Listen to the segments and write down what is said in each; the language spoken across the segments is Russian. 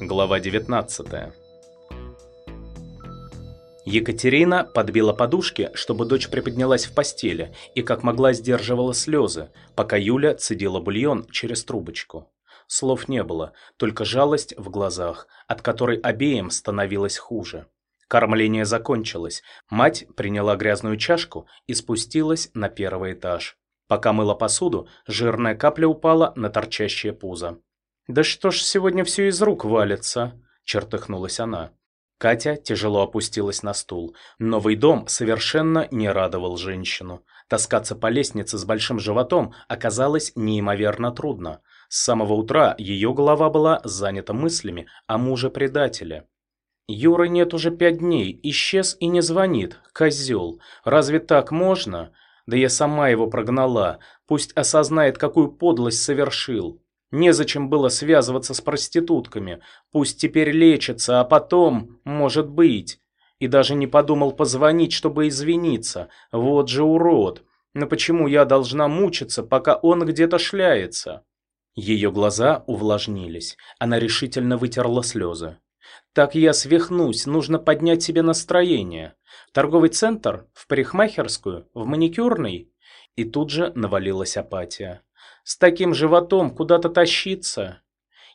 Глава 19 Екатерина подбила подушки, чтобы дочь приподнялась в постели и как могла сдерживала слезы, пока Юля цедила бульон через трубочку. Слов не было, только жалость в глазах, от которой обеим становилось хуже. Кормление закончилось, мать приняла грязную чашку и спустилась на первый этаж. Пока мыла посуду, жирная капля упала на торчащее пузо. «Да что ж сегодня все из рук валится?» – чертыхнулась она. Катя тяжело опустилась на стул. Новый дом совершенно не радовал женщину. Таскаться по лестнице с большим животом оказалось неимоверно трудно. С самого утра ее голова была занята мыслями о муже-предателе. «Юры нет уже пять дней, исчез и не звонит, козел. Разве так можно? Да я сама его прогнала, пусть осознает, какую подлость совершил». Незачем было связываться с проститутками. Пусть теперь лечится, а потом, может быть. И даже не подумал позвонить, чтобы извиниться. Вот же урод. Но почему я должна мучиться, пока он где-то шляется? Ее глаза увлажнились. Она решительно вытерла слезы. Так я свихнусь, нужно поднять себе настроение. Торговый центр? В парикмахерскую? В маникюрный? И тут же навалилась апатия. С таким животом куда-то тащиться.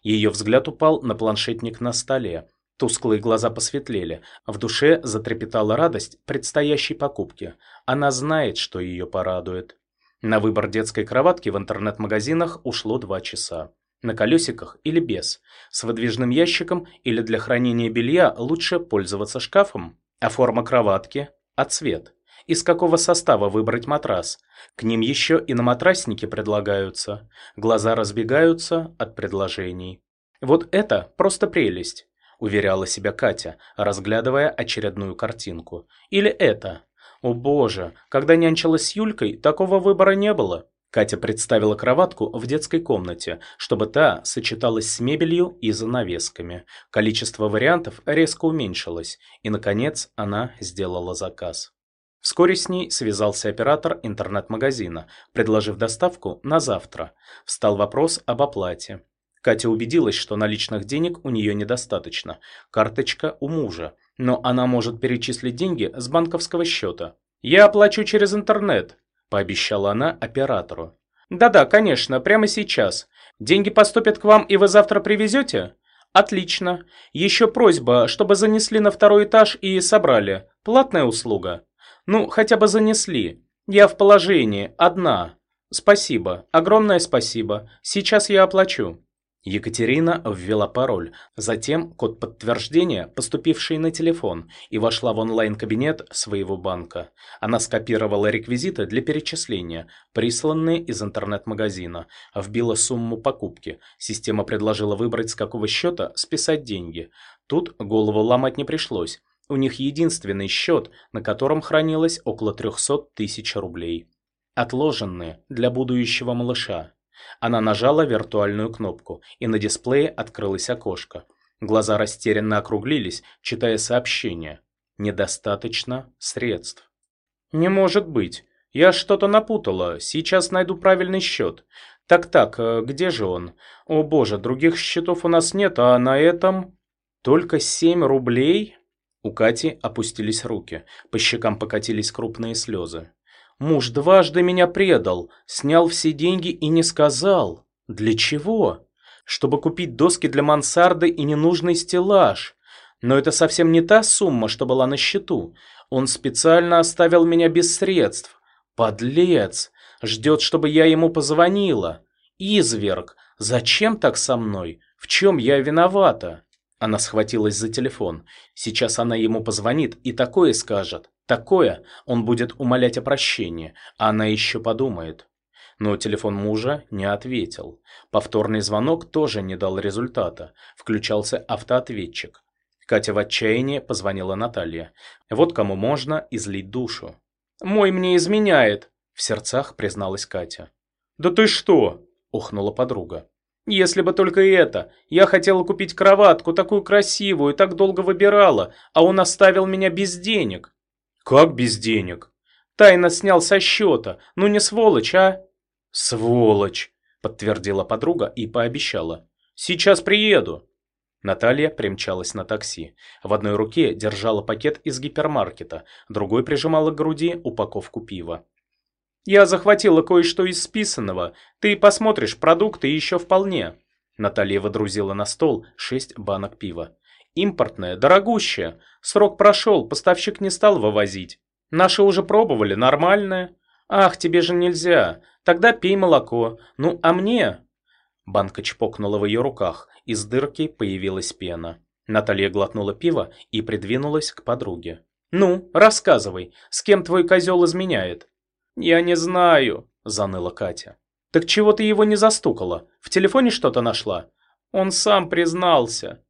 Ее взгляд упал на планшетник на столе. Тусклые глаза посветлели. В душе затрепетала радость предстоящей покупки. Она знает, что ее порадует. На выбор детской кроватки в интернет-магазинах ушло два часа. На колесиках или без. С выдвижным ящиком или для хранения белья лучше пользоваться шкафом. А форма кроватки? А цвет? Из какого состава выбрать матрас. К ним еще и на матрасники предлагаются. Глаза разбегаются от предложений. Вот это просто прелесть, уверяла себя Катя, разглядывая очередную картинку. Или это. О боже, когда нянчилась с Юлькой, такого выбора не было. Катя представила кроватку в детской комнате, чтобы та сочеталась с мебелью и занавесками. Количество вариантов резко уменьшилось, и, наконец, она сделала заказ. Вскоре с ней связался оператор интернет-магазина, предложив доставку на завтра. Встал вопрос об оплате. Катя убедилась, что наличных денег у нее недостаточно. Карточка у мужа. Но она может перечислить деньги с банковского счета. «Я оплачу через интернет», – пообещала она оператору. «Да-да, конечно, прямо сейчас. Деньги поступят к вам и вы завтра привезете?» «Отлично. Еще просьба, чтобы занесли на второй этаж и собрали. Платная услуга». Ну, хотя бы занесли. Я в положении, одна. Спасибо, огромное спасибо. Сейчас я оплачу. Екатерина ввела пароль, затем код подтверждения, поступивший на телефон, и вошла в онлайн-кабинет своего банка. Она скопировала реквизиты для перечисления, присланные из интернет-магазина, вбила сумму покупки. Система предложила выбрать, с какого счета списать деньги. Тут голову ломать не пришлось. У них единственный счет, на котором хранилось около 300 тысяч рублей. Отложенные для будущего малыша. Она нажала виртуальную кнопку, и на дисплее открылось окошко. Глаза растерянно округлились, читая сообщение. Недостаточно средств. «Не может быть. Я что-то напутала. Сейчас найду правильный счет. Так-так, э, где же он? О боже, других счетов у нас нет, а на этом... Только 7 рублей?» У Кати опустились руки, по щекам покатились крупные слезы. «Муж дважды меня предал, снял все деньги и не сказал. Для чего? Чтобы купить доски для мансарды и ненужный стеллаж. Но это совсем не та сумма, что была на счету. Он специально оставил меня без средств. Подлец! Ждет, чтобы я ему позвонила. Изверг! Зачем так со мной? В чем я виновата?» Она схватилась за телефон. Сейчас она ему позвонит и такое скажет. Такое он будет умолять о прощении, а она еще подумает. Но телефон мужа не ответил. Повторный звонок тоже не дал результата. Включался автоответчик. Катя в отчаянии позвонила Наталье. Вот кому можно излить душу. «Мой мне изменяет!» – в сердцах призналась Катя. «Да ты что?» – ухнула подруга. Если бы только это. Я хотела купить кроватку, такую красивую, так долго выбирала, а он оставил меня без денег. Как без денег? Тайно снял со счета. Ну не сволочь, а? Сволочь, подтвердила подруга и пообещала. Сейчас приеду. Наталья примчалась на такси. В одной руке держала пакет из гипермаркета, другой прижимала к груди упаковку пива. «Я захватила кое-что из списанного. Ты посмотришь, продукты еще вполне». Наталья водрузила на стол шесть банок пива. «Импортное, дорогущее. Срок прошел, поставщик не стал вывозить. Наши уже пробовали, нормальное. Ах, тебе же нельзя. Тогда пей молоко. Ну, а мне?» Банка чпокнула в ее руках. Из дырки появилась пена. Наталья глотнула пиво и придвинулась к подруге. «Ну, рассказывай, с кем твой козел изменяет?» «Я не знаю», – заныла Катя. «Так чего ты его не застукала? В телефоне что-то нашла?» «Он сам признался».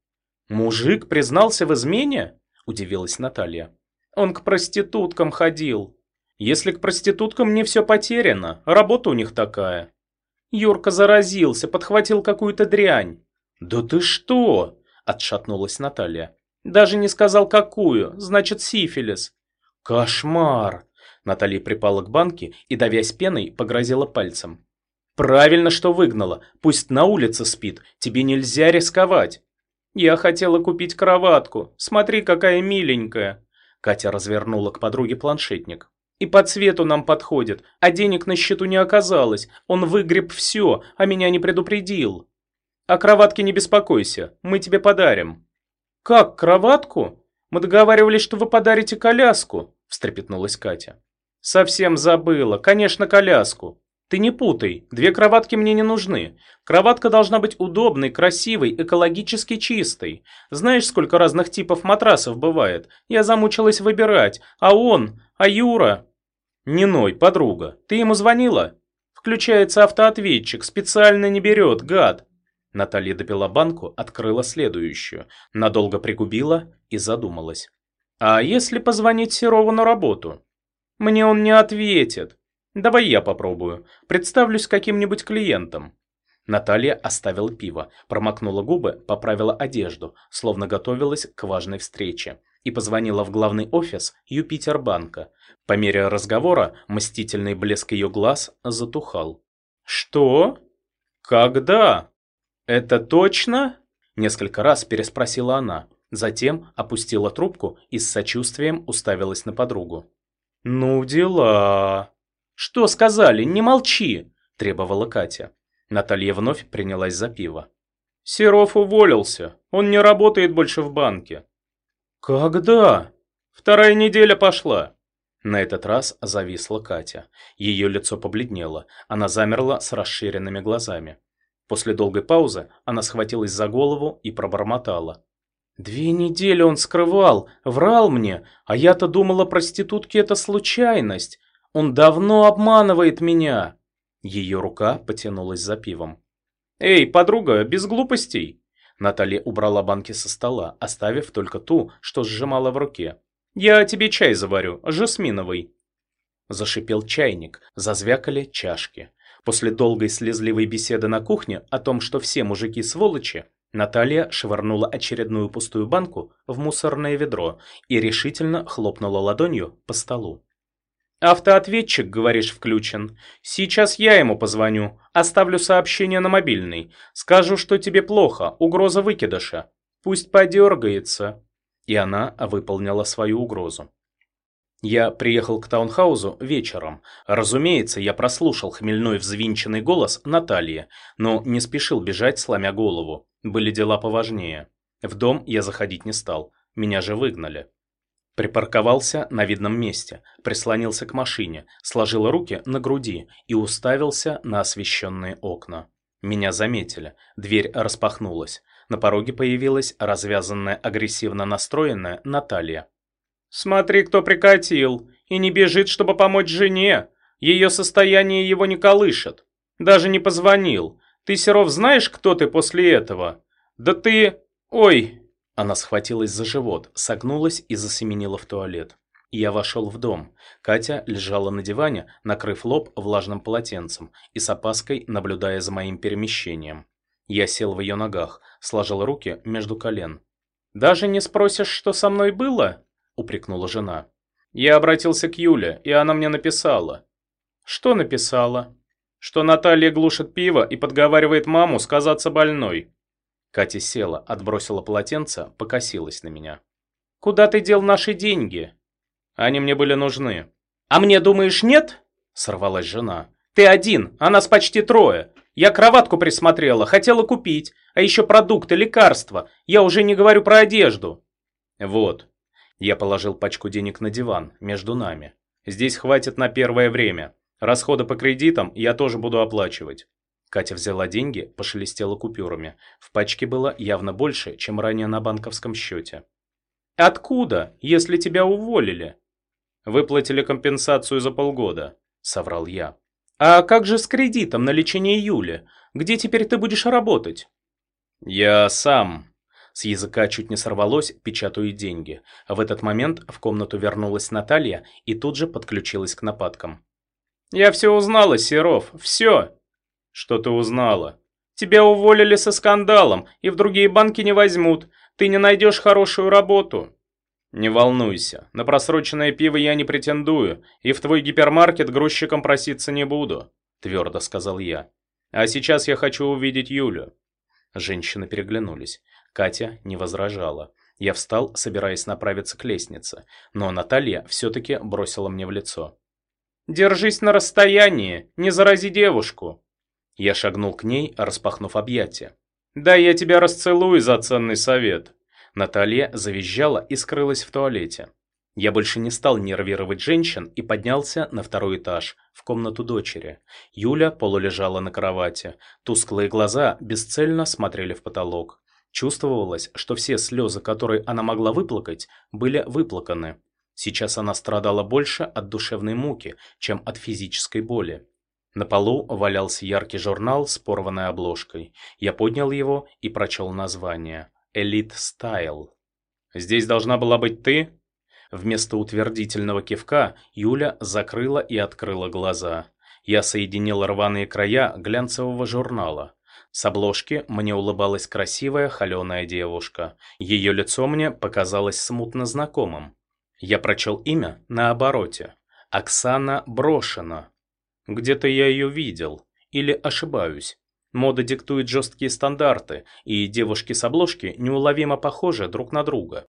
«Мужик признался в измене?» – удивилась Наталья. «Он к проституткам ходил». «Если к проституткам не все потеряно, работа у них такая». Юрка заразился, подхватил какую-то дрянь. «Да ты что?» – отшатнулась Наталья. «Даже не сказал, какую, значит, сифилис». «Кошмар!» Наталья припала к банке и, давясь пеной, погрозила пальцем. «Правильно, что выгнала. Пусть на улице спит. Тебе нельзя рисковать». «Я хотела купить кроватку. Смотри, какая миленькая». Катя развернула к подруге планшетник. «И по цвету нам подходит, а денег на счету не оказалось. Он выгреб все, а меня не предупредил». «О кроватке не беспокойся, мы тебе подарим». «Как, кроватку? Мы договаривались, что вы подарите коляску», встрепетнулась Катя. «Совсем забыла. Конечно, коляску. Ты не путай, две кроватки мне не нужны. Кроватка должна быть удобной, красивой, экологически чистой. Знаешь, сколько разных типов матрасов бывает? Я замучилась выбирать. А он? А Юра?» «Не ной, подруга. Ты ему звонила?» «Включается автоответчик, специально не берет, гад». Наталья допила банку, открыла следующую, надолго пригубила и задумалась. «А если позвонить Серову на работу?» Мне он не ответит. Давай я попробую. Представлюсь каким-нибудь клиентом. Наталья оставила пиво, промокнула губы, поправила одежду, словно готовилась к важной встрече, и позвонила в главный офис Юпитербанка. По мере разговора мстительный блеск ее глаз затухал. «Что? Когда? Это точно?» Несколько раз переспросила она, затем опустила трубку и с сочувствием уставилась на подругу. «Ну дела!» «Что сказали? Не молчи!» – требовала Катя. Наталья вновь принялась за пиво. «Серов уволился. Он не работает больше в банке». «Когда?» «Вторая неделя пошла». На этот раз зависла Катя. Ее лицо побледнело. Она замерла с расширенными глазами. После долгой паузы она схватилась за голову и пробормотала. Две недели он скрывал, врал мне, а я-то думала, проститутки это случайность. Он давно обманывает меня. Ее рука потянулась за пивом. Эй, подруга, без глупостей. Наталья убрала банки со стола, оставив только ту, что сжимала в руке. Я тебе чай заварю, жасминовый. Зашипел чайник, зазвякали чашки. После долгой слезливой беседы на кухне о том, что все мужики сволочи, Наталья швырнула очередную пустую банку в мусорное ведро и решительно хлопнула ладонью по столу. «Автоответчик, говоришь, включен. Сейчас я ему позвоню, оставлю сообщение на мобильный. Скажу, что тебе плохо, угроза выкидыша. Пусть подергается». И она выполнила свою угрозу. Я приехал к таунхаузу вечером. Разумеется, я прослушал хмельной взвинченный голос Натальи, но не спешил бежать, сломя голову. Были дела поважнее. В дом я заходить не стал, меня же выгнали. Припарковался на видном месте, прислонился к машине, сложил руки на груди и уставился на освещенные окна. Меня заметили, дверь распахнулась. На пороге появилась развязанная агрессивно настроенная Наталья. «Смотри, кто прикатил! И не бежит, чтобы помочь жене! Ее состояние его не колышет! Даже не позвонил! Ты, Серов, знаешь, кто ты после этого? Да ты... Ой!» Она схватилась за живот, согнулась и засеменила в туалет. Я вошел в дом. Катя лежала на диване, накрыв лоб влажным полотенцем и с опаской наблюдая за моим перемещением. Я сел в ее ногах, сложил руки между колен. «Даже не спросишь, что со мной было?» – упрекнула жена. «Я обратился к Юле, и она мне написала». «Что написала?» что Наталья глушит пиво и подговаривает маму сказаться больной. Катя села, отбросила полотенце, покосилась на меня. «Куда ты дел наши деньги?» «Они мне были нужны». «А мне, думаешь, нет?» Сорвалась жена. «Ты один, а нас почти трое. Я кроватку присмотрела, хотела купить. А еще продукты, лекарства. Я уже не говорю про одежду». «Вот». Я положил пачку денег на диван, между нами. «Здесь хватит на первое время. Расходы по кредитам я тоже буду оплачивать». Катя взяла деньги, пошелестела купюрами. В пачке было явно больше, чем ранее на банковском счете. «Откуда, если тебя уволили?» «Выплатили компенсацию за полгода», — соврал я. «А как же с кредитом на лечение Юли? Где теперь ты будешь работать?» «Я сам». С языка чуть не сорвалось, печатаю деньги. В этот момент в комнату вернулась Наталья и тут же подключилась к нападкам. «Я все узнала, Серов, все!» «Что ты узнала?» «Тебя уволили со скандалом, и в другие банки не возьмут. Ты не найдешь хорошую работу». «Не волнуйся, на просроченное пиво я не претендую, и в твой гипермаркет грузчиком проситься не буду», – твердо сказал я. «А сейчас я хочу увидеть Юлю». Женщины переглянулись. Катя не возражала. Я встал, собираясь направиться к лестнице, но Наталья все-таки бросила мне в лицо. «Держись на расстоянии, не зарази девушку!» Я шагнул к ней, распахнув объятия. «Да я тебя расцелую за ценный совет!» Наталья завизжала и скрылась в туалете. Я больше не стал нервировать женщин и поднялся на второй этаж, в комнату дочери. Юля полулежала на кровати. Тусклые глаза бесцельно смотрели в потолок. Чувствовалось, что все слезы, которые она могла выплакать, были выплаканы. Сейчас она страдала больше от душевной муки, чем от физической боли. На полу валялся яркий журнал с порванной обложкой. Я поднял его и прочел название. Элит Стайл. Здесь должна была быть ты? Вместо утвердительного кивка Юля закрыла и открыла глаза. Я соединил рваные края глянцевого журнала. С обложки мне улыбалась красивая холеная девушка. Ее лицо мне показалось смутно знакомым. Я прочел имя на обороте. Оксана Брошина. Где-то я ее видел. Или ошибаюсь. Мода диктует жесткие стандарты, и девушки с обложки неуловимо похожи друг на друга.